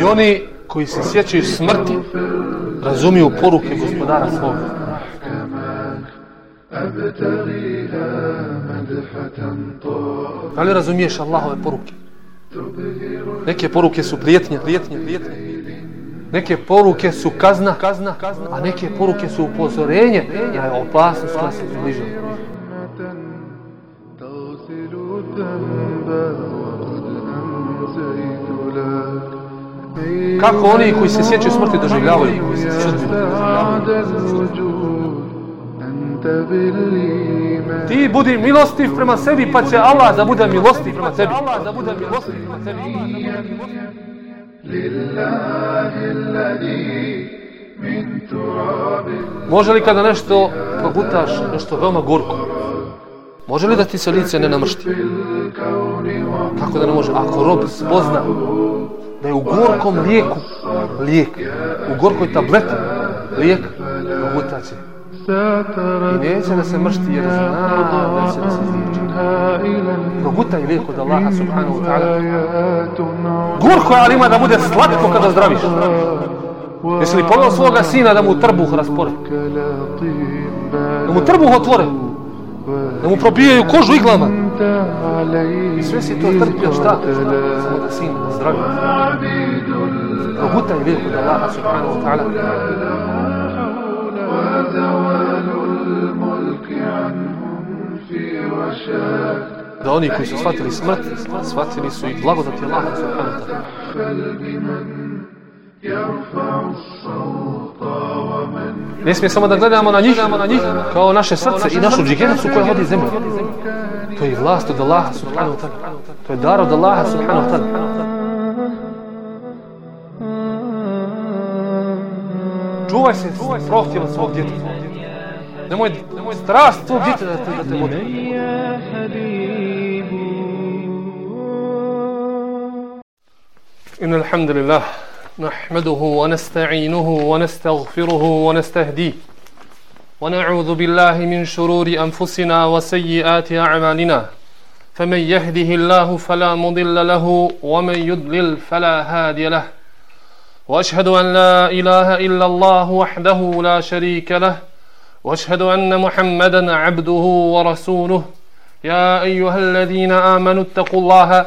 I oni koji se sjećaju smrti razumiju poruke gospodara svog. Da li razumiješ Allahove poruke? Neke poruke su prijetnje, prijetnje, prijetnje. Neke poruke su kazna, kazna, kazna, a neke poruke su upozorenje, jer je opasnost koja se približa. Kako oni koji se sjećaju smrti doživljavaju? Ti budi milostiv prema sebi, pa će Allah da bude milostiv prema sebi. Allah da bude milostiv prema sebi. Može li kada nešto progutaš, nešto veoma gorko, može li da ti se lice ne namršti? Kako da ne može? Ako rob spozna da je u gorkom lijeku lijek, u gorkoj tableti lijek, progutat. I neće da se mršti jer zna da će da se izliječi. Progutaj lijek od Allaha subhanahu wa ta'ala. Gorko je, ali ima da bude slatko kada zdraviš. Jesi li pogledao svoga sina da mu trbuh raspore? Da mu trbuh otvore? Da mu probijaju kožu iglama? I sve si to trpio šta? Samo da sin zdravi. Progutaj lijek da Allah subhanahu wa ta'ala. Da oni koji su shvatili smrt, shvatili su i blagodati Allah subhanahu wa ta'ala. Ne smije samo da gledamo na njih, na njih kao naše srce i našu džigenicu koja vodi zemlju. To je vlast od Allaha subhanahu wa ta'ala. To je dar od Allaha subhanahu wa ta'ala. Čuvaj se prohtjela svog djeteta. Nemoj, nemoj strast svog djeteta da te, da te vodi. إن الحمد لله نحمده ونستعينه ونستغفره ونستهديه ونعوذ بالله من شرور أنفسنا وسيئات أعمالنا. فمن يهده الله فلا مضل له ومن يضلل فلا هادي له. وأشهد أن لا إله إلا الله وحده لا شريك له. وأشهد أن محمدا عبده ورسوله. يا أيها الذين آمنوا اتقوا الله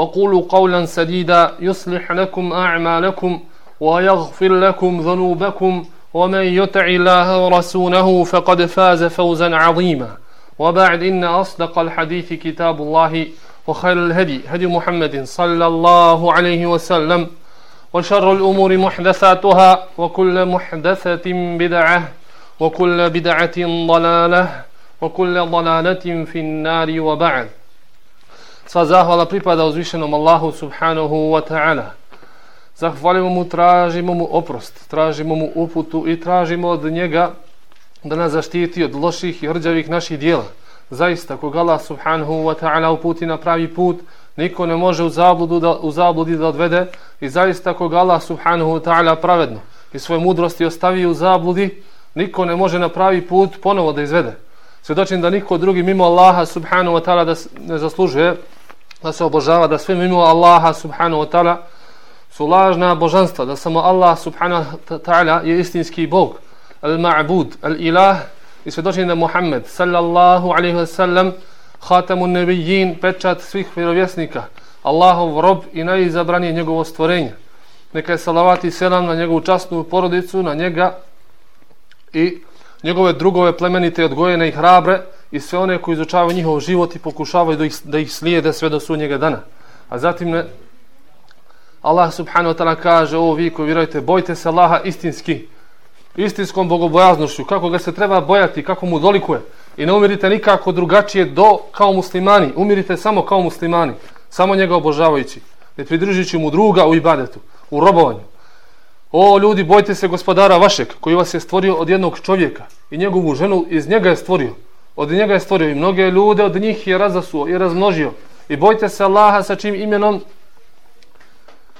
وقولوا قولا سديدا يصلح لكم أعمالكم ويغفر لكم ذنوبكم ومن يطع الله ورسوله فقد فاز فوزا عظيما. وبعد إن أصدق الحديث كتاب الله وخير الهدي هدي محمد صلى الله عليه وسلم وشر الأمور محدثاتها وكل محدثة بدعة وكل بدعة ضلالة وكل ضلالة في النار وبعد. Sva zahvala pripada uzvišenom Allahu subhanahu wa ta'ala. Zahvalimo mu, tražimo mu oprost, tražimo mu uputu i tražimo od njega da nas zaštiti od loših i hrđavih naših dijela. Zaista, kog Allah subhanahu wa ta'ala uputi na pravi put, niko ne može u, zabludu da, u zabludi da odvede i zaista kog Allah subhanahu wa ta'ala pravedno i svoje mudrosti ostavi u zabludi, niko ne može na pravi put ponovo da izvede. Svjedočim da niko drugi mimo Allaha subhanahu wa ta'ala da ne zaslužuje da se obožava, da sve mimo Allaha subhanahu wa ta'ala su lažna božanstva, da samo Allah subhanahu wa ta'ala je istinski Bog, al-ma'bud, al-ilah i svjedočenje da Muhammed sallallahu alaihi wa sallam hatamu nebijin, pečat svih vjerovjesnika, Allahov rob i najizabranije njegovo stvorenje. Neka je salavati selam na njegovu častnu porodicu, na njega i njegove drugove plemenite odgojene i hrabre i sve one koji izučavaju njihov život i pokušavaju da ih, da ih slijede sve do sunnjega dana. A zatim ne, Allah subhanahu wa ta'ala kaže, o vi koji vjerujete, bojte se Allaha istinski, istinskom bogobojaznošću, kako ga se treba bojati, kako mu dolikuje. I ne umirite nikako drugačije do kao muslimani, umirite samo kao muslimani, samo njega obožavajući. ne pridružujući mu druga u ibadetu, u robovanju. O ljudi, bojte se gospodara vašeg, koji vas je stvorio od jednog čovjeka i njegovu ženu iz njega je stvorio. Od njega je stvorio i mnoge ljude od njih je razasuo i razmnožio. I bojte se Allaha sa čim imenom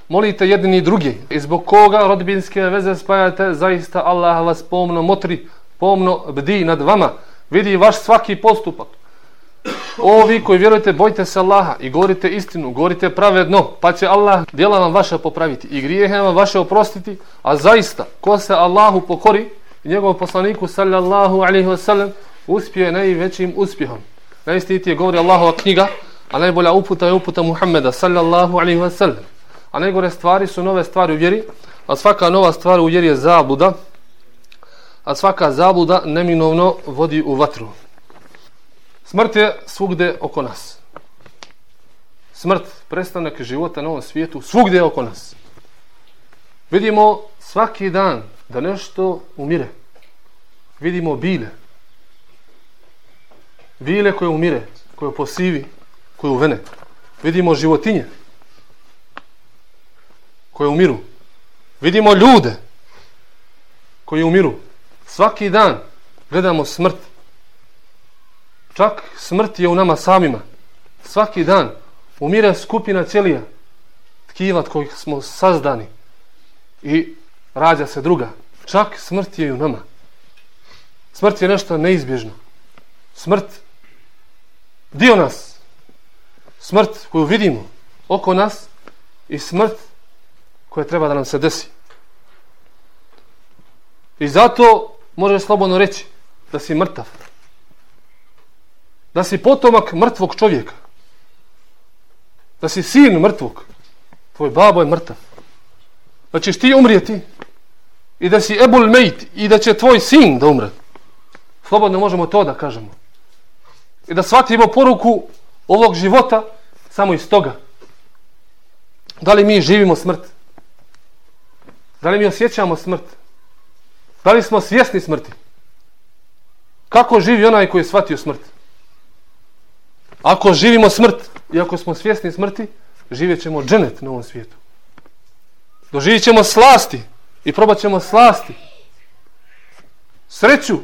molite jedni i drugi. I zbog koga rodbinske veze spajate, zaista Allah vas pomno motri, pomno bdi nad vama. Vidi vaš svaki postupak. Ovi koji vjerujete, bojte se Allaha i govorite istinu, govorite pravedno, pa će Allah djela vam vaše popraviti i grijehe vam vaše oprostiti, a zaista, ko se Allahu pokori i njegovom poslaniku, sallallahu alaihi wasallam, uspije najvećim uspjehom. Najistitije govori Allahova knjiga, a najbolja uputa je uputa Muhammeda, sallallahu alaihi wasallam. A najgore stvari su nove stvari u vjeri, a svaka nova stvar u vjeri je zabuda, a svaka zabuda neminovno vodi u vatru. Smrt je svugde oko nas. Smrt, prestanak života na ovom svijetu, svugde je oko nas. Vidimo svaki dan da nešto umire. Vidimo bile. Bile koje umire, koje posivi, koje uvene. Vidimo životinje koje umiru. Vidimo ljude koji umiru. Svaki dan gledamo smrt. Čak smrt je u nama samima. Svaki dan umire skupina ćelija, tkiva kojih smo sazdani i rađa se druga. Čak smrt je u nama. Smrt je nešto neizbježno. Smrt dio nas. Smrt koju vidimo oko nas i smrt koja treba da nam se desi. I zato možeš slobodno reći da si mrtav da si potomak mrtvog čovjeka. Da si sin mrtvog. Tvoj babo je mrtav. Da ćeš ti umrijeti i da si ebul mejt i da će tvoj sin da umre. Slobodno možemo to da kažemo. I da shvatimo poruku ovog života samo iz toga. Da li mi živimo smrt? Da li mi osjećamo smrt? Da li smo svjesni smrti? Kako živi onaj koji je shvatio smrt? Ako živimo smrt i ako smo svjesni smrti, živjet ćemo dženet na ovom svijetu. Doživit ćemo slasti i probat ćemo slasti. Sreću.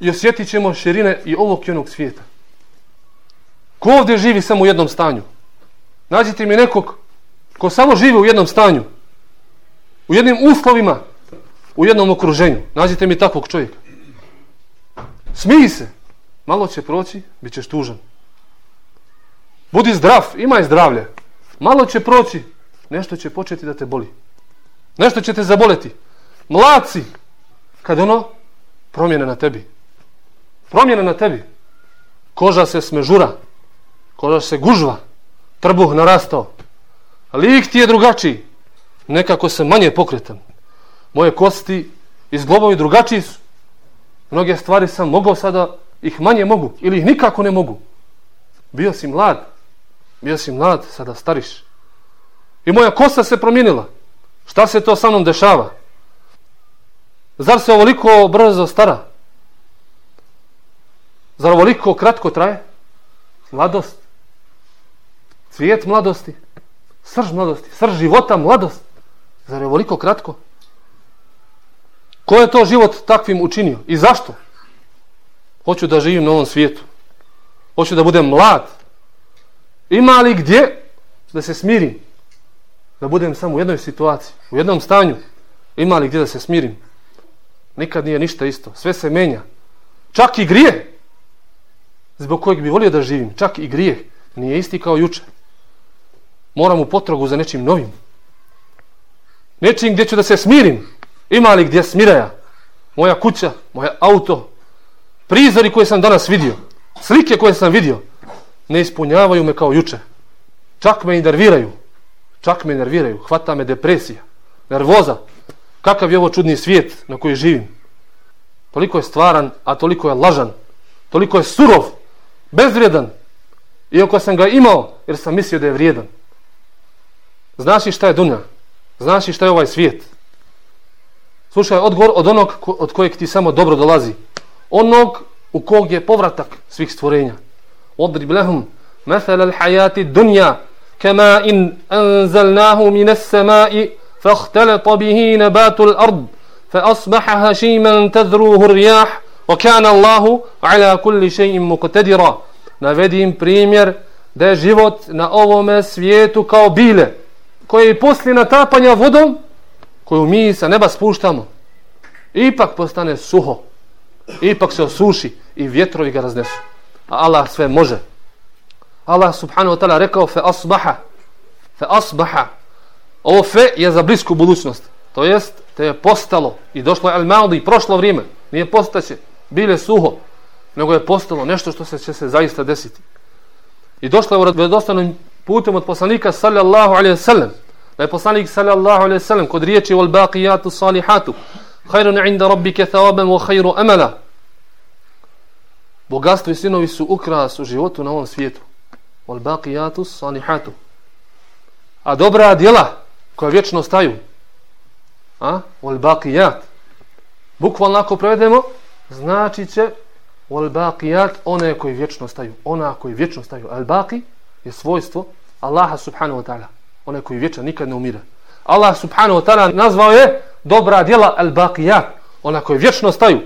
I osjetit ćemo širine i ovog i onog svijeta. Ko ovdje živi samo u jednom stanju? Nađite mi nekog ko samo živi u jednom stanju. U jednim uslovima. U jednom okruženju. Nađite mi takvog čovjeka. Smiji se. Malo će proći, bit ćeš tužan. Budi zdrav, imaj zdravlje. Malo će proći, nešto će početi da te boli. Nešto će te zaboleti. Mlaci, kad ono, promjene na tebi promjena na tebi. Koža se smežura, koža se gužva, trbuh narastao. Lik ti je drugačiji, nekako se manje pokretan. Moje kosti izglobovi drugačiji su. Mnoge stvari sam mogao sada ih manje mogu ili ih nikako ne mogu. Bio si mlad, bio si mlad, sada stariš. I moja kosa se promijenila. Šta se to sa mnom dešava? Zar se ovoliko brzo stara? Zar ovoliko kratko traje? Mladost. Cvijet mladosti. Srž mladosti. Srž života mladost. Zar je ovoliko kratko? Ko je to život takvim učinio? I zašto? Hoću da živim na ovom svijetu. Hoću da budem mlad. Ima li gdje da se smirim? Da budem samo u jednoj situaciji, u jednom stanju. Ima li gdje da se smirim? Nikad nije ništa isto. Sve se menja. Čak i grije. Zbog kojeg bi volio da živim. Čak i grije. Nije isti kao juče. Moram u potrogu za nečim novim. Nečim gdje ću da se smirim. Ima li gdje smiraja? Moja kuća, moje auto, prizori koje sam danas vidio, slike koje sam vidio, ne ispunjavaju me kao juče. Čak me i nerviraju. Čak me nerviraju. Hvata me depresija. Nervoza. Kakav je ovo čudni svijet na koji živim. Toliko je stvaran, a toliko je lažan. Toliko je surov Bezvrijedan. Iako sam ga imao, jer sam mislio da je vrijedan. Znaš li šta je dunja? Znaš li šta je ovaj svijet? Slušaj, odgovor od onog od kojeg ti samo dobro dolazi onog u kog je povratak svih stvorenja. Odrib lehum مثل الحياة الدنيا كما إن أنزلناه من السماء فاختلط به نبات الأرض فأصبح هشيما تذروه الرياح وكان الله على كل شيء مقتدرا navedim primjer da je život na ovome svijetu kao bile koje posli natapanja vodom koju mi sa neba spuštamo ipak postane suho ipak se osuši i vjetrovi ga raznesu. A Allah sve može. Allah subhanahu wa ta'ala rekao fe asbaha fe asbaha. Ovo fe je za blisku budućnost to jest te je postalo i došlo je al-maudi prošlo vrijeme nije postaće bile suho nego je postalo nešto što se će se zaista desiti. I došlo je u putem od poslanika sallallahu alaihi sallam. Da je poslanik sallallahu alaihi sallam kod riječi wal baqiyatu salihatu khairun inda rabbike thawaban wa hajru amala bogatstvo i sinovi su ukras u životu na ovom svijetu. Wal baqiyatu salihatu a dobra djela koja vječno staju a? Wal baqiyat bukvalno ako prevedemo znači će wal baqiyat one koji vječno staju ona koji vječno staju. Al baqi je svojstvo Allaha subhanahu wa ta'ala. One koji vječno nikad ne umire. Allah subhanahu wa ta'ala nazvao je dobra djela al baqiyat. Ona koji vječno staju.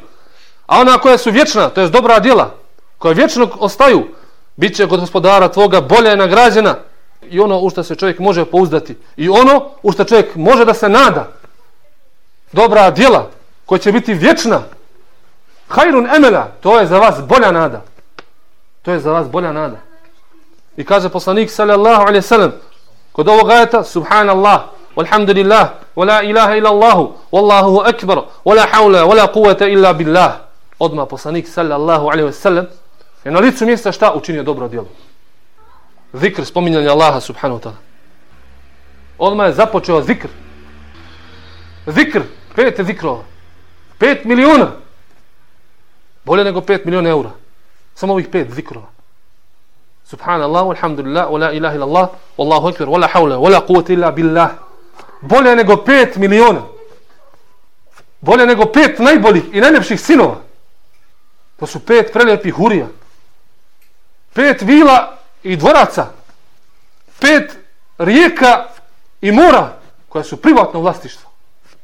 A ona koja su vječna to je dobra djela koja vječno ostaju bit će kod gospodara tvoga bolje nagrađena. I ono u što se čovjek može pouzdati. I ono u što čovjek može da se nada. Dobra djela koja će biti vječna hajrun emela to je za vas bolja nada. To je za vas bolja nada. I kaže poslanik sallallahu alaihi sallam kod ovog ajeta subhanallah walhamdulillah wala ilaha ila allahu wallahu akbar wala hawla wala quvata illa billah. Odma poslanik sallallahu alaihi sallam je na licu mjesta šta učinio dobro djelo. Zikr spominjanja Allaha subhanahu wa ta'ala. Odma je započeo zikr. Zikr pet zikrova. Pet miliona bolje nego 5 miliona eura. Samo ovih pet zikrova. Subhanallah alhamdulillah, wala ilaha illallah wallahu akbar wala hawla wala quvvata illa billah. Bolje nego 5 miliona bolje nego pet najboljih i najljepših sinova. To su pet prelijepih hurija. Pet vila i dvoraca. Pet rijeka i mora koja su privatno vlastištvo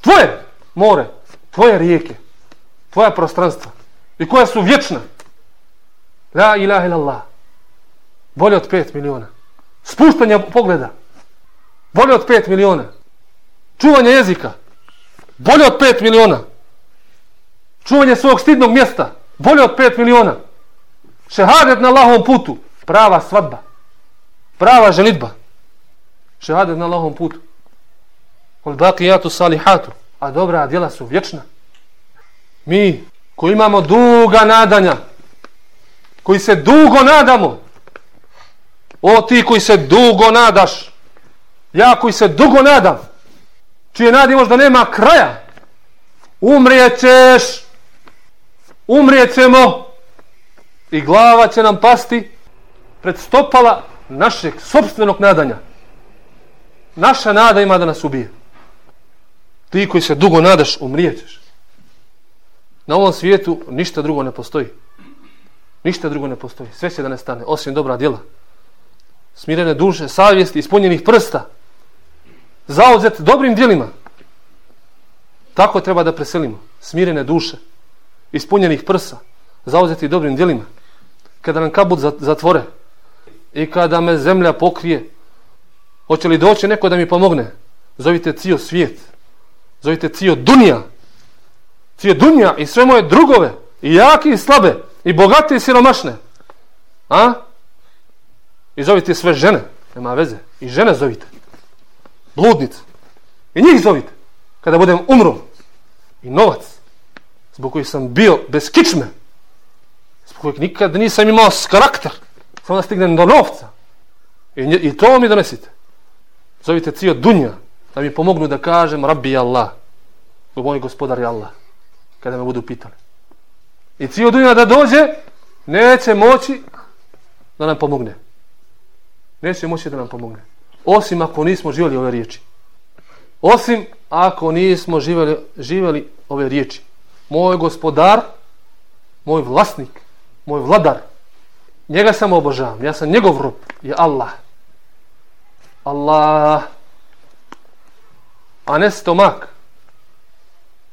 tvoje more, tvoje rijeke, tvoja prostranstva i koja su vječna. La ilaha illallah. Bolje od 5 miliona. Spuštanje pogleda. Bolje od 5 miliona. Čuvanje jezika. Bolje od 5 miliona. Čuvanje svog stidnog mjesta. Bolje od 5 miliona. Šehadet na Allahovom putu. Prava svadba. Prava ženitba. Šehadet na Allahovom putu. Kol baqiyatu salihatu a dobra djela su vječna. Mi koji imamo duga nadanja, koji se dugo nadamo, o ti koji se dugo nadaš, ja koji se dugo nadam, čije nadi možda nema kraja, umrijećeš, umrijećemo i glava će nam pasti pred stopala našeg sobstvenog nadanja. Naša nada ima da nas ubije ti koji se dugo nadaš, umrijećeš. Na ovom svijetu ništa drugo ne postoji. Ništa drugo ne postoji. Sve će da ne stane, osim dobra djela. Smirene duše, savjesti, ispunjenih prsta. Zauzet dobrim djelima. Tako treba da preselimo. Smirene duše, ispunjenih prsa. Zauzeti dobrim djelima. Kada nam kabut zatvore i kada me zemlja pokrije, hoće li doći neko da mi pomogne? Zovite cio svijet zovite cio dunija cio dunja i sve moje drugove i jaki i slabe i bogate i siromašne. A? I zovite sve žene nema veze i žene zovite. Bludnice. I njih zovite kada budem umro. I novac zbog kojih sam bio bez kičme zbog kojih nikad nisam imao karakter samo da stignem do novca. I, i to mi donesite. Zovite cio dunja da mi pomognu da kažem Rabbi Allah moj gospodar je Allah kada me budu pitali i cijel dunja da dođe neće moći da nam pomogne neće moći da nam pomogne osim ako nismo živjeli ove riječi osim ako nismo živjeli, živjeli ove riječi moj gospodar moj vlasnik moj vladar njega samo obožavam, ja sam njegov rob, je Allah. Allah. A ne stomak.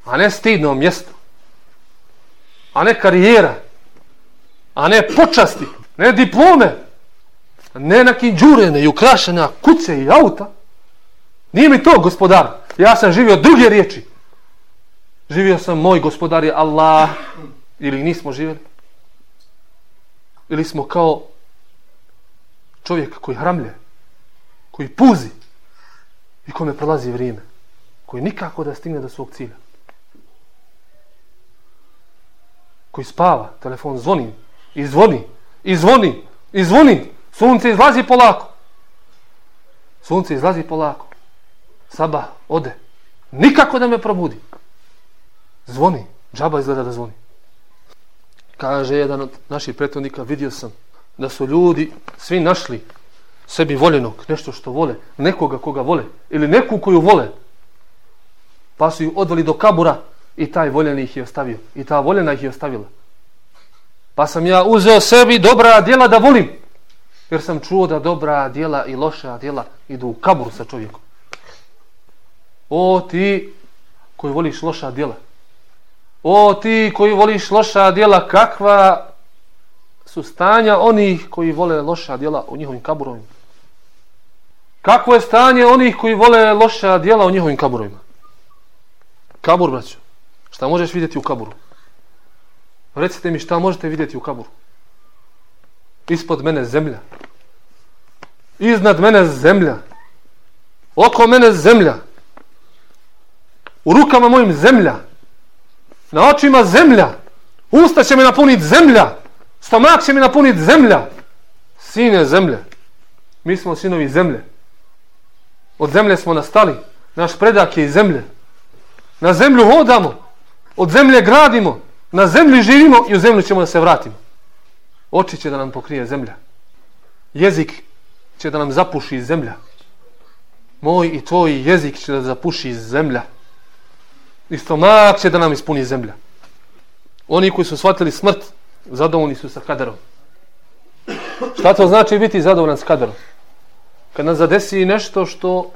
A ne stidno mjesto. A ne karijera. A ne počasti. Ne diplome. Ne neki džurene i ukrašena kuce i auta. Nije mi to gospodar. Ja sam živio druge riječi. Živio sam moj gospodar je Allah. Ili nismo živjeli. Ili smo kao čovjek koji hramlje. Koji puzi. I kome prolazi vrijeme. Koji nikako da stigne do svog cilja. Koji spava. Telefon zvoni. I zvoni. I zvoni. I zvoni. Sunce izlazi polako. Sunce izlazi polako. Saba ode. Nikako da me probudi. Zvoni. Džaba izgleda da zvoni. Kaže jedan od naših pretvodnika, vidio sam da su ljudi svi našli sebi voljenog, nešto što vole, nekoga koga vole, ili neku koju vole, pa su ju odveli do kabura i taj voljeni ih je ostavio. I ta voljena ih je ostavila. Pa sam ja uzeo sebi dobra djela da volim, jer sam čuo da dobra djela i loša djela idu u kabur sa čovjekom. O ti koji voliš loša djela. O ti koji voliš loša djela, kakva su stanja onih koji vole loša djela u njihovim kaburovima. Kakvo je stanje onih koji vole loša djela u njihovim kaburovima? Kabur, braću. Šta možeš vidjeti u kaburu? Recite mi šta možete vidjeti u kaburu? Ispod mene zemlja. Iznad mene zemlja. Oko mene zemlja. U rukama mojim zemlja. Na očima zemlja. Usta će me napuniti zemlja. Stomak će ме napuniti zemlja. Sine zemlje. Mi smo sinovi zemlje. Od zemlje smo nastali. Naš predak je iz zemlje. Na zemlju hodamo. Od zemlje gradimo. Na zemlji živimo i u zemlju ćemo da se vratimo. Oči će da nam pokrije zemlja. Jezik će da nam zapuši zemlja. Moj i tvoj jezik će da zapuši zemlja. I stomak će da nam ispuni zemlja. Oni koji su shvatili smrt, zadovoljni su sa kaderom. Šta to znači biti zadovoljan s kaderom? Kad nas zadesi nešto što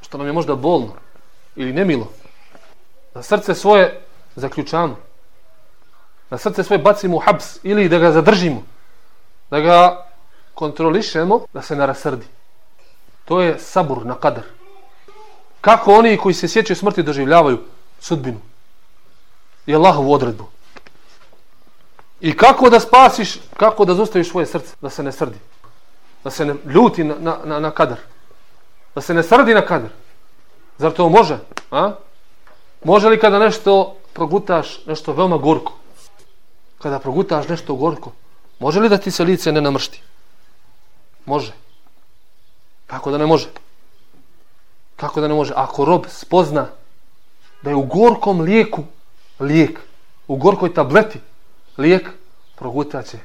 što nam je možda bolno ili nemilo, da srce svoje zaključamo, da srce svoje bacimo u habs ili da ga zadržimo, da ga kontrolišemo, da se ne rasrdi. To je sabur na kadar. Kako oni koji se sjećaju smrti doživljavaju sudbinu i Allahovu odredbu. I kako da spasiš, kako da zostaviš svoje srce, da se ne srdi. Da se ne ljuti na, na, na, na kadar. Da se ne srdi na kadar. Zar to može? A? Može li kada nešto progutaš nešto veoma gorko? Kada progutaš nešto gorko, može li da ti se lice ne namršti? Može. Kako da ne može? Kako da ne može? Ako rob spozna da je u gorkom lijeku lijek, u gorkoj tableti lijek, progutaće.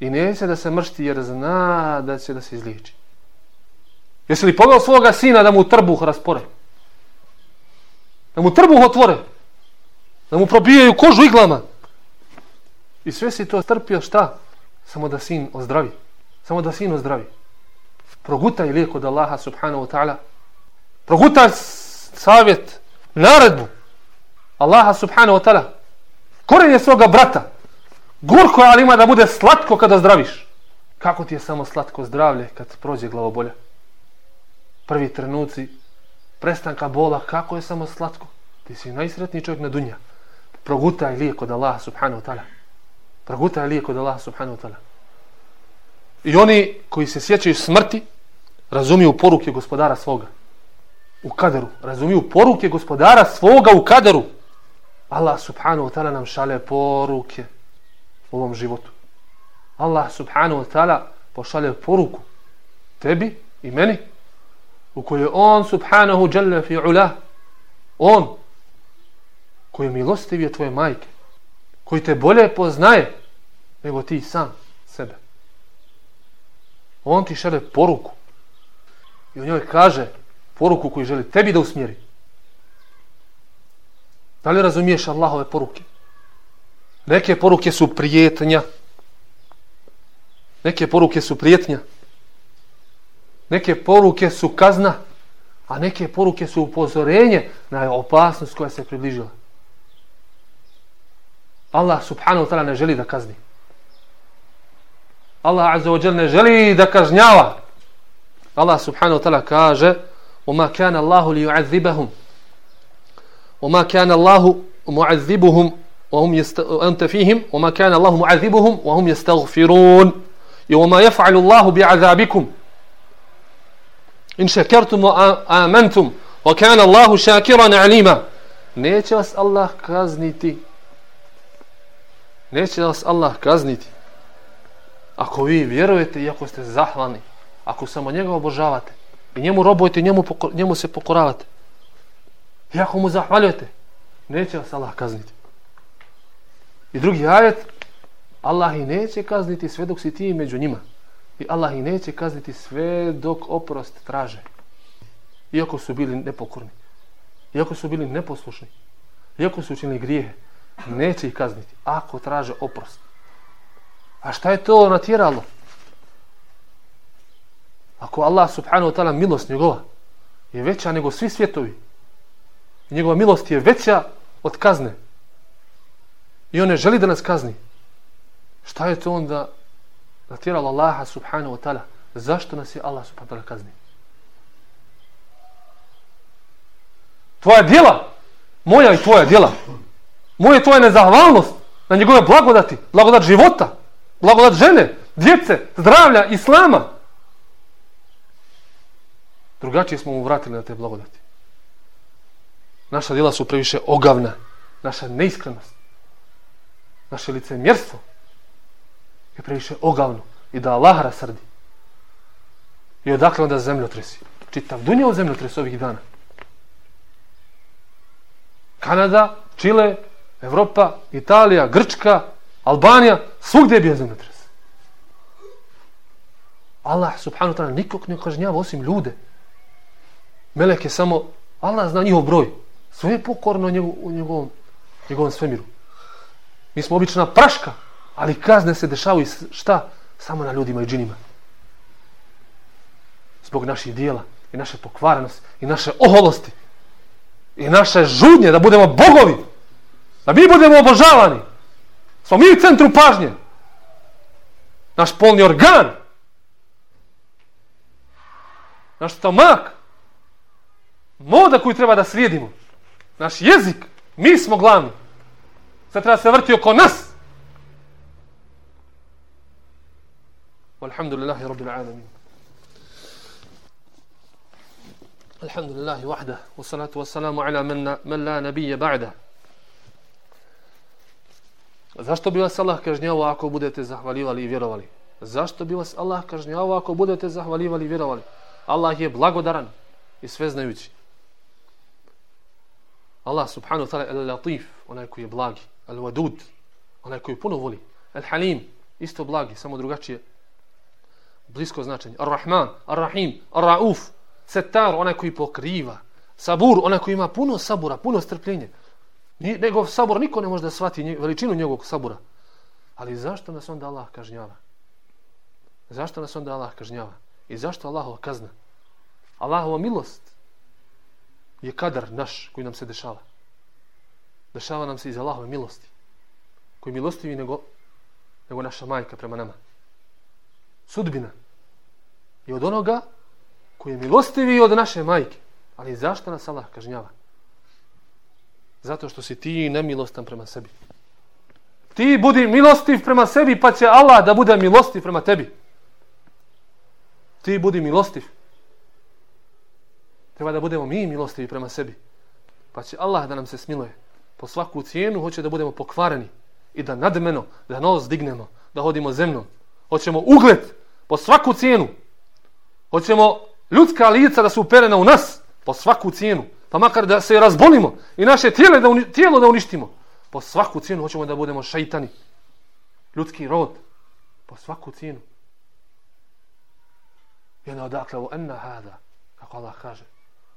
I neće da se mršti jer zna da će da se izliječi. Jesi li poveo svoga sina da mu trbuh raspore? Da mu trbuh otvore? Da mu probijaju kožu iglama? I sve si to strpio šta? Samo da sin ozdravi. Samo da sin ozdravi. Progutaj lijek od Allaha subhanahu wa ta'ala. Progutaj savjet, naredbu Allaha subhanahu wa ta'ala. Korenje svoga brata. Gorko je, ali ima da bude slatko kada zdraviš. Kako ti je samo slatko zdravlje kad prođe glavobolja? Prvi trenuci prestanka bola, kako je samo slatko? Ti si najsretniji čovjek na dunja. Progutaj lijek od Allaha subhanahu wa ta'ala. Progutaj lijek od Allaha subhanahu wa ta'ala. I oni koji se sjećaju smrti, razumiju poruke gospodara svoga. U kaderu. Razumiju poruke gospodara svoga u kaderu. Allah subhanahu wa ta'ala nam šale poruke u ovom životu. Allah subhanahu wa ta'ala pošalje poruku tebi i meni u kojoj on subhanahu jalla fi ula on koji je tvoje majke koji te bolje poznaje nego ti sam sebe. On ti šalje poruku i u njoj kaže poruku koju želi tebi da usmjeri. Da li razumiješ Allahove poruke? Neke poruke su prijetnja. Neke poruke su prijetnja. Neke poruke su kazna. A neke poruke su upozorenje na opasnost koja se približila. Allah subhanahu wa ta'ala ne želi da kazni. Allah azza wa jalla ne želi da kažnjava. Allah subhanahu wa ta'ala kaže وَمَا كَانَ اللَّهُ لِيُعَذِّبَهُمْ وَمَا كَانَ اللَّهُ مُعَذِّبُهُمْ وهم يست... أنت فيهم وما كان الله معذبهم وهم يستغفرون وما يفعل الله بعذابكم in šakertum wa amantum wa kana Allahu šakiran alima. Neće vas Allah kazniti. Neće vas Allah kazniti. Ako vi vjerujete i ako ste zahvalni ako samo njega obožavate i njemu robujete i njemu, pokor, njemu se pokoravate i ako mu zahvaljujete neće vas Allah kazniti. I drugi ajet Allah i neće kazniti sve dok si ti među njima. I Allah ih neće kazniti sve dok oprost traže. Iako su bili nepokorni. Iako su bili neposlušni. Iako su učinili grijehe. Neće ih kazniti. Ako traže oprost. A šta je to natjeralo? Ako Allah subhanahu wa ta'ala milost njegova je veća nego svi svjetovi. I njegova milost je veća od kazne. I on ne želi da nas kazni. Šta je to onda natjerala Allaha subhanahu wa ta'ala? Zašto nas je Allah subhanahu wa ta'ala kazni? Tvoja djela, moja i tvoja djela, moja i tvoja nezahvalnost na njegove blagodati, blagodat života, blagodat žene, djece, zdravlja, islama. Drugačije smo mu vratili na te blagodati. Naša djela su previše ogavna, naša neiskrenost naše lice mjerstvo je previše ogavno i da Allah rasrdi. I odakle onda zemljotresi? Čitav dunja u zemljotres ovih dana. Kanada, Čile, Evropa, Italija, Grčka, Albanija, svugdje je bio zemljotres. Allah subhanahu ta'ala nikog ne kažnjava osim ljude. Melek je samo, Allah zna njihov broj. Sve je pokorno u njegovom, njegovom svemiru. Mi smo obična praška, ali kazne se dešavaju šta? Samo na ljudima i džinima. Zbog naših dijela i naše pokvarenosti i naše oholosti i naše žudnje da budemo bogovi, da mi budemo obožavani. Smo mi u centru pažnje. Naš polni organ, naš stomak, moda koju treba da slijedimo, naš jezik, mi smo glavni. Sad treba se vrti oko nas. والحمد لله رب العالمين الحمد لله وحده والصلاة والسلام على من, من لا nabije ba'da. Zašto bi vas Allah kažnjavao ako budete zahvalivali i vjerovali? Zašto bi vas Allah kažnjavao ako budete zahvalivali i vjerovali? Allah je blagodaran i sveznajući. Allah subhanahu ta'ala el-latif, onaj koji je blagi. el-wadud, onaj koji puno voli. el-halim, isto blagi, samo drugačije. Blisko značenje. Ar-Rahman, Ar-Rahim, Ar-Rauf, Setar, onaj koji pokriva. Sabur, onaj koji ima puno sabura, puno strpljenja. Njegov sabur, niko ne može da shvati veličinu njegovog sabura. Ali zašto nas onda Allah kažnjava? Zašto nas onda Allah kažnjava? I zašto Allahova kazna? Allahova milost je kadar naš koji nam se dešava dešava nam se iz Allahove milosti. Koji milostivi nego, nego naša majka prema nama. Sudbina je od onoga koji je milostivi od naše majke. Ali zašto nas Allah kažnjava? Zato što si ti nemilostan prema sebi. Ti budi milostiv prema sebi, pa će Allah da bude milostiv prema tebi. Ti budi milostiv. Treba da budemo mi milostivi prema sebi. Pa će Allah da nam se smiluje po svaku cijenu hoće da budemo pokvareni i da nadmeno, da nos dignemo, da hodimo zemnom. Hoćemo ugled po svaku cijenu. Hoćemo ljudska lica da su uperena u nas po svaku cijenu. Pa makar da se razbolimo i naše tijelo da, uni, tijelo da uništimo. Po svaku cijenu hoćemo da budemo šaitani. Ljudski rod. Po svaku cijenu. I odakle ovo enna hada, kako Allah kaže.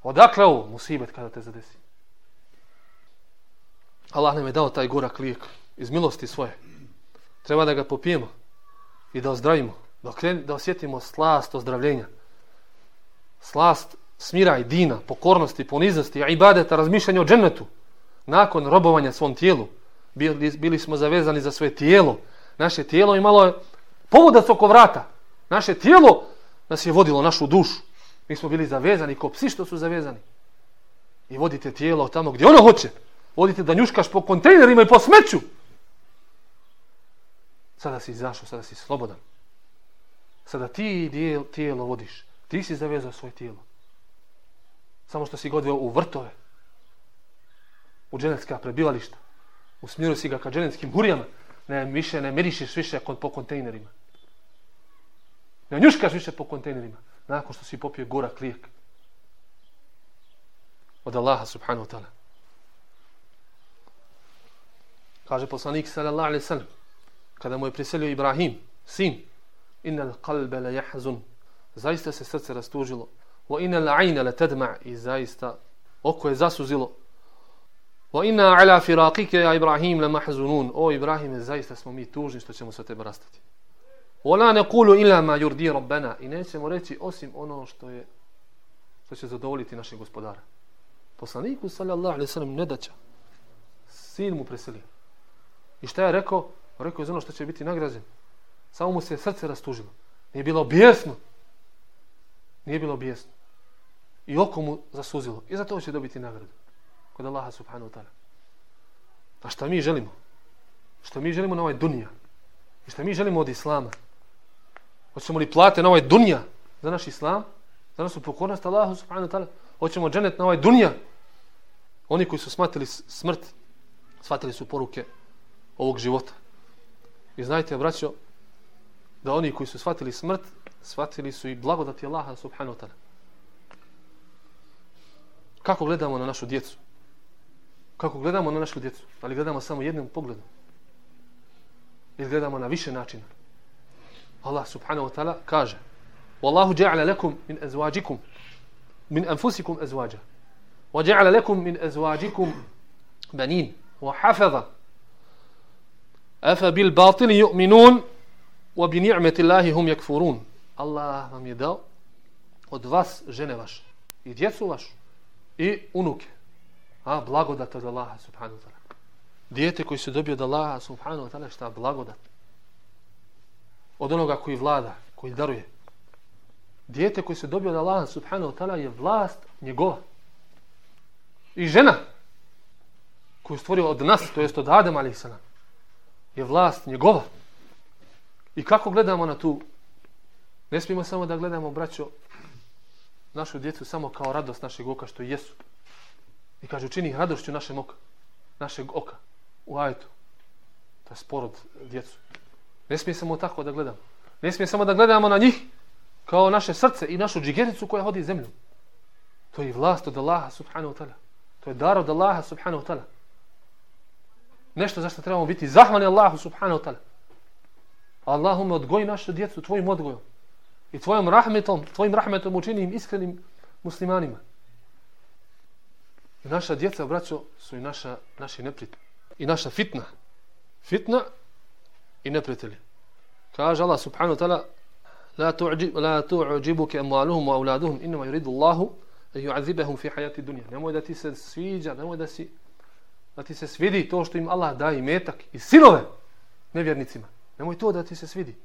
Odakle ovo musibet kada te zadesi. Allah nam je dao taj gorak lijek iz milosti svoje. Treba da ga popijemo i da ozdravimo, Da, okren, da osjetimo slast ozdravljenja. Slast smira i dina, pokornosti, poniznosti, ibadeta, razmišljanja o džennetu. Nakon robovanja svom tijelu, bili, bili smo zavezani za svoje tijelo. Naše tijelo imalo je povodac oko vrata. Naše tijelo nas je vodilo našu dušu. Mi smo bili zavezani ko psi što su zavezani. I vodite tijelo tamo gdje ono hoće. Vodite da njuškaš po kontejnerima i po smeću. Sada si izašao, sada si slobodan. Sada ti tijelo vodiš. Ti si zavezao svoje tijelo. Samo što si ga odveo u vrtove. U dženecka prebivališta. U smjeru si ga ka dženeckim hurijama. Ne, više, ne mirišiš više po kontejnerima. Ne njuškaš više po kontejnerima. Nakon što si popio gora klijek. Od Allaha subhanahu wa ta'ala. Kaže poslanik sallallahu alaihi sallam. Kada mu je priselio Ibrahim, sin. Inna qalbe la jahzun. Zaista se srce rastužilo. Wa inna ajne la tedma, i zaista oko je zasuzilo. Wa inna ala firaqike ja Ibrahim la mahzunun. O Ibrahim, zaista smo mi tužni što ćemo sa tebe rastati. Wala naqulu illa ma yurdi rabbana. I nećemo reći osim ono što je što će zadovoljiti našeg gospodara. Poslaniku sallallahu alejhi ve sellem ne daća. Sin mu preselio. I šta je rekao? Rekao je za ono što će biti nagrađen. Samo mu se srce rastužilo. Nije bilo bijesno. Nije bilo bijesno. I oko mu zasuzilo. I zato će dobiti nagradu. Kod Allaha subhanahu wa ta'ala. A šta mi želimo? Šta mi želimo na ovaj dunija? I šta mi želimo od Islama? Hoćemo li plate na ovaj dunija za naš Islam? Za našu pokornost Allahu subhanahu wa ta'ala? Hoćemo dženet na ovaj dunija? Oni koji su smatili smrt, shvatili su poruke ovog života. I znajte, braćo, da oni koji su shvatili smrt, shvatili su i blagodati Allaha subhanahu wa ta'ala. Kako gledamo na našu djecu? Kako gledamo na našu djecu? Ali gledamo samo jednim pogledom? Ili gledamo na više načina? Allah subhanahu wa ta'ala kaže Wallahu ja'ala lakum min azwajikum min anfusikum azwaja wa ja'ala lakum min azwajikum banin wa hafaza afa bil batili yu'minun wa bi ni'mati Allahi hum yakfurun Allah vam je dao od vas žene vaše i djecu vašu i unuke. A, blagodat od Allaha subhanahu wa ta'ala. Dijete koji se dobio od Allaha subhanahu wa ta'ala šta blagodat. Od onoga koji vlada, koji daruje. Dijete koji se dobio od Allaha subhanahu wa ta'ala je vlast njegova. I žena koju stvorio od nas, to jest od Adama alaihi salam je vlast njegova. I kako gledamo na tu Ne smijemo samo da gledamo, braćo, našu djecu samo kao radost našeg oka što jesu. I kaže, učini ih radošću našem oka. Našeg oka. U ajetu. To je sporod djecu. Ne smije samo tako da gledamo. Ne smije samo da gledamo na njih kao naše srce i našu džigericu koja hodi zemljom. To je vlast od Allaha subhanahu wa ta'ala. To je dar od Allaha subhanahu wa ta'ala. Nešto zašto trebamo biti zahvalni Allahu subhanahu wa ta'ala. Allahume odgoji našu djecu tvojim odgojom i tvojom rahmetom, tvojim rahmetom učini im iskrenim muslimanima. I naša djeca, braćo, su i naša, naši neprijatelji. I naša fitna. Fitna i neprijatelji. Kaže Allah subhanahu wa ta'ala La tu'đibuke la tu'đibuke amwaluhum wa auladuhum innama yuridu Allahu da yu'azibahum fi hayati dunya. Nemoj da ti se sviđa, nemoj da si da ti se svidi to što im Allah daje metak i sinove nevjernicima. Nemoj to da ti se svidi.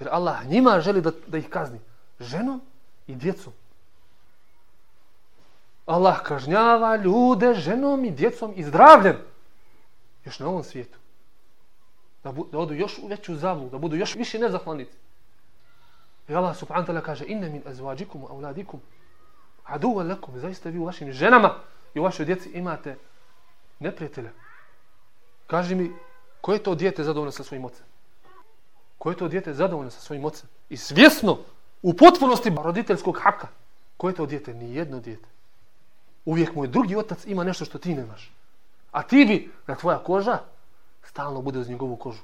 Jer Allah njima želi da, da ih kazni. Ženom i djecom. Allah kažnjava ljude ženom i djecom i zdravljem. Još na ovom svijetu. Da, bu, da odu još u veću zavlu, da budu još više nezahvalnici. I Allah subhanahu ta'ala kaže inne min azvađikum u auladikum aduva lakum. Zaista vi u vašim ženama i u vašoj djeci imate neprijatelja. Kaži mi, ko je to djete zadovoljno sa svojim ocem? Ko je to djete zadovoljno sa svojim ocem? I svjesno, u potpunosti roditeljskog haka. Ko je to djete? Ni jedno djete. Uvijek moj drugi otac ima nešto što ti nemaš. A ti bi, na tvoja koža, stalno bude uz njegovu kožu.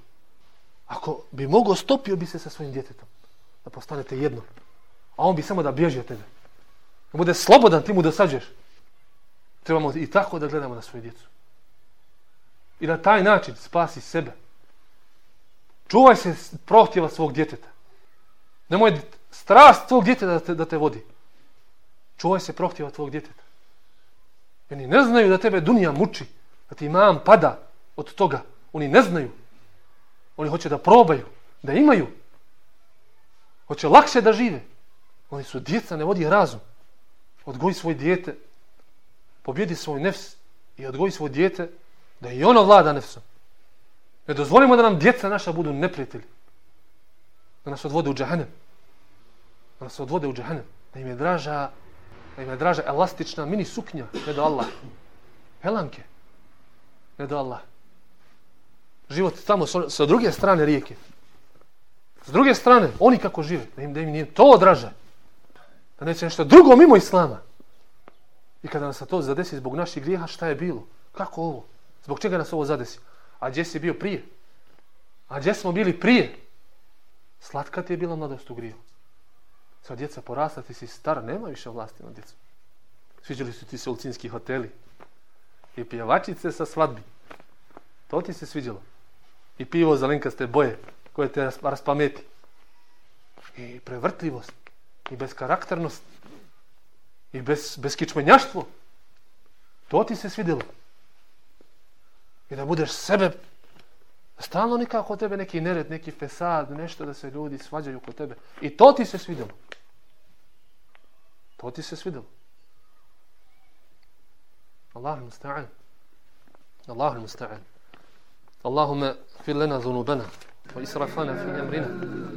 Ako bi mogao, stopio bi se sa svojim djetetom. Da postanete jedno. A on bi samo da bježi od tebe. Da bude slobodan, ti mu dosađeš. Trebamo i tako da gledamo na svoju djecu. I na taj način spasi sebe. Čuvaj se prohtjeva svog djeteta. Nemoj strast tvog djeteta da te, da te vodi. Čuvaj se prohtjeva tvog djeteta. Oni ne znaju da tebe dunija muči, da ti imam pada od toga. Oni ne znaju. Oni hoće da probaju, da imaju. Hoće lakše da žive. Oni su djeca, ne vodi razum. Odgoji svoj djete, pobjedi svoj nefs i odgoji svoj djete da i ono vlada nefsom. Ne dozvolimo da nam djeca naša budu neprijatelji. Da nas odvode u džahanem. Da nas odvode u džahanem. Da im je draža, da im je draža elastična mini suknja, ne do Allah. Helanke, ne do Allah. Život tamo sa druge strane rijeke. S druge strane, oni kako žive, da im, da im nije to draže. Da neće nešto drugo mimo Islama. I kada nas to zadesi zbog naših grijeha, šta je bilo? Kako ovo? Zbog čega nas ovo zadesi? A gdje si bio prije? A gdje smo bili prije? Slatka ti je bila mladost u griju. Sad djeca porasla, ti si star, nema više vlasti na djecu. Sviđali su ti se ulcinski hoteli. I pjevačice sa svadbi. To ti se sviđalo. I pivo za linkaste boje koje te raspameti. I prevrtljivost. I bezkarakternost. I bez, beskičmenjaštvo. To ti se svidjelo i da budeš sebe stalno nikako kod tebe neki nered, neki fesad, nešto da se ljudi svađaju kod tebe. I to ti se svidjelo. To ti se svidjelo. Allahu musta'an. Allahu musta'an. Allahumma fil lana dhunubana. وإسرافنا في أمرنا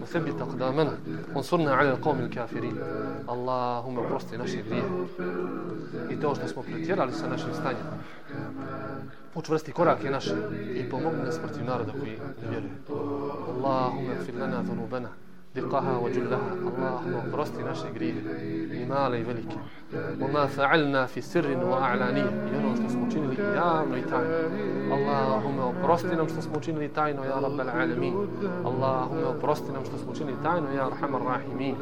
وثبت أقدامنا وانصرنا على القوم الكافرين اللهم prosti naše grije i to što smo pretjerali sa našim stanjem učvrsti korake naše i pomogni nas protiv naroda koji ne vjeruje. Allahumma gfir lana dhunubana diqaha wa jullaha. Allahumma prosti naše grije i male i velike. Wa fa'alna fi sirrin wa a'lanija. I ono što smo učinili javno i tajno. Allahumma prosti nam što smo učinili tajno, ja rabbal alamin. Allahumma prosti nam što smo učinili tajno, ja rahman rahimin.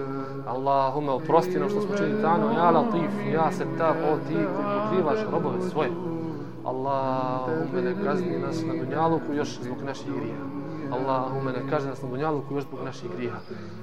Allahumma prosti nam što smo učinili tajno, ja latif, ja Sattar, o ti koji pokrivaš robove svoje. Allahume ne kazni nas na dunjaluku još zbog naših grija. Allahume ne kazni nas na dunjaluku još zbog naših griha.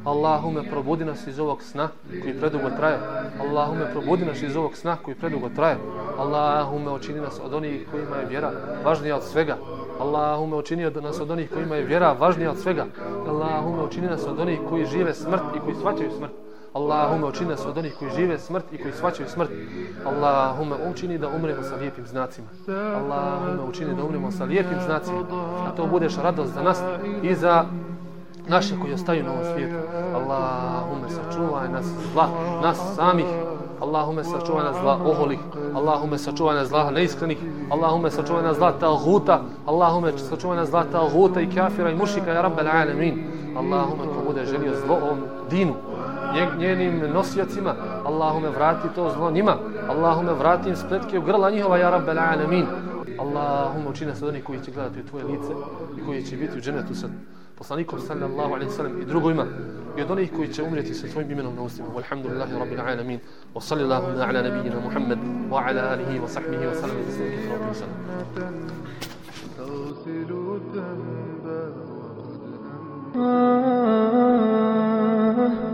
Allahume probudi nas iz ovog sna koji predugo traje. Allahume probudi nas iz ovog sna koji predugo traje. Allahume učini nas od onih kojima je vjera važnija od svega. Allahume učini od nas od onih kojima je vjera važnija od svega. Allahume učini nas od onih koji žive smrt i koji svaćaju smrt. Allahume učini nas od onih koji žive smrt i koji svaćaju smrt. Allahume učini da umremo sa lijepim znacima. Allahume učini da umremo sa lijepim znacima. A to budeš radost za nas i za naše koji ostaju na ovom svijetu. Allahume sačuvaj nas zla, nas samih. Allahume sačuvaj nas zla oholih. Allahume sačuvaj nas zla neiskrenih. Allahume sačuvaj nas zla talhuta. Allahume sačuvaj nas zla talhuta i kafira i mušika, ja rabbel alemin. Allahume ko bude želio zlo ovom dinu, njenim nosijacima. Allahume vrati to zlo njima. Allahume vrati im spletke u grla njihova, ja rabbel alamin. Allahume učine se od onih koji će gledati u tvoje lice i koji će biti u dženetu sa poslanikom sallallahu alaihi sallam i drugojima i od onih koji će umreti sa svojim imenom na ustima. Walhamdulillahi rabbil alamin. Wa sallallahu ala nabijina Muhammad wa ala alihi wa sahbihi wa sallam. Wa sallam. Wa sallam. Ah